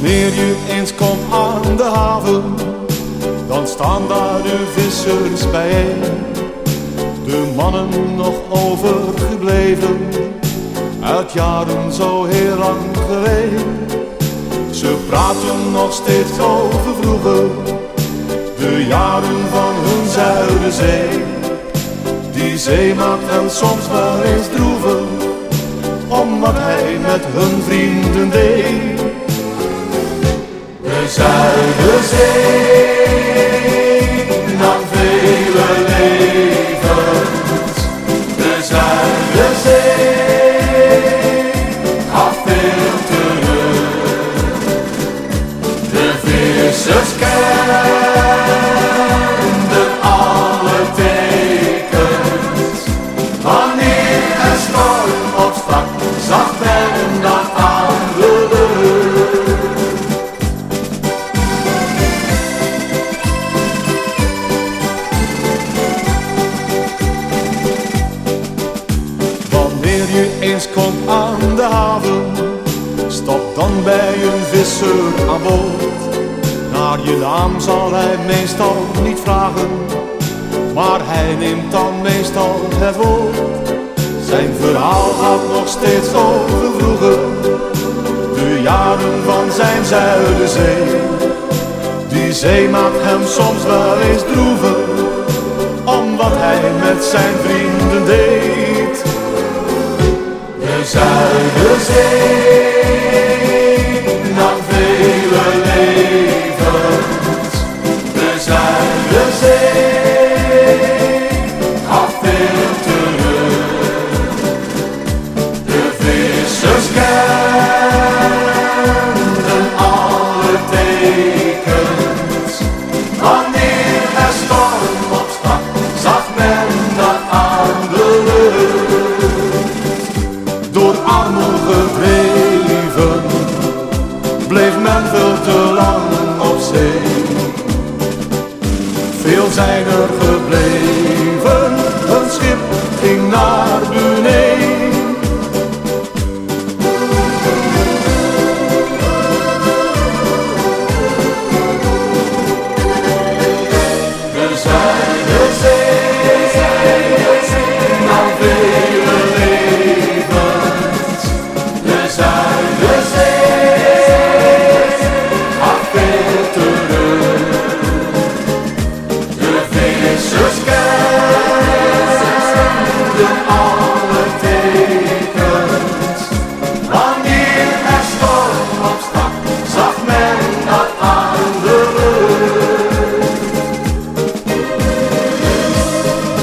Wanneer je eens komt aan de haven, dan staan daar de vissers bijeen. De mannen nog overgebleven, uit jaren zo heel lang geleden. Ze praten nog steeds over vroeger, de jaren van hun Zuiderzee. Die zee maakt hen soms wel eens droevig, omdat hij met hun vrienden deed. De Zuiderzee, na vele levens. De Zuiderzee, gaf veel terug. De vissers kenden bij een visser aan boord. Naar je naam zal hij meestal niet vragen, maar hij neemt dan meestal het woord. Zijn verhaal gaat nog steeds over vroeger, de jaren van zijn Zuiderzee. Die zee maakt hem soms wel eens droevig, omdat hij met zijn vrienden deed. De Zuiderzee, Armoede gedreven, bleef men veel te lang op zee. Veel zijn er gebleven, een schip ging naar beneden.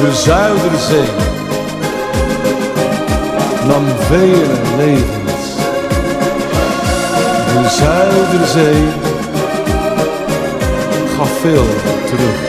De Zuiderzee nam vele levens. De Zuiderzee gaf veel terug.